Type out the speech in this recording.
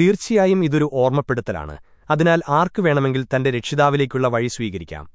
തീർച്ചയായും ഇതൊരു ഓർമ്മപ്പെടുത്തലാണ്. അതിനാൽ ആർക്കു വേണമെങ്കിൽ തന്റെ രക്ഷിതാവിലേക്കുള്ള വഴി സ്വീകരിക്കാം.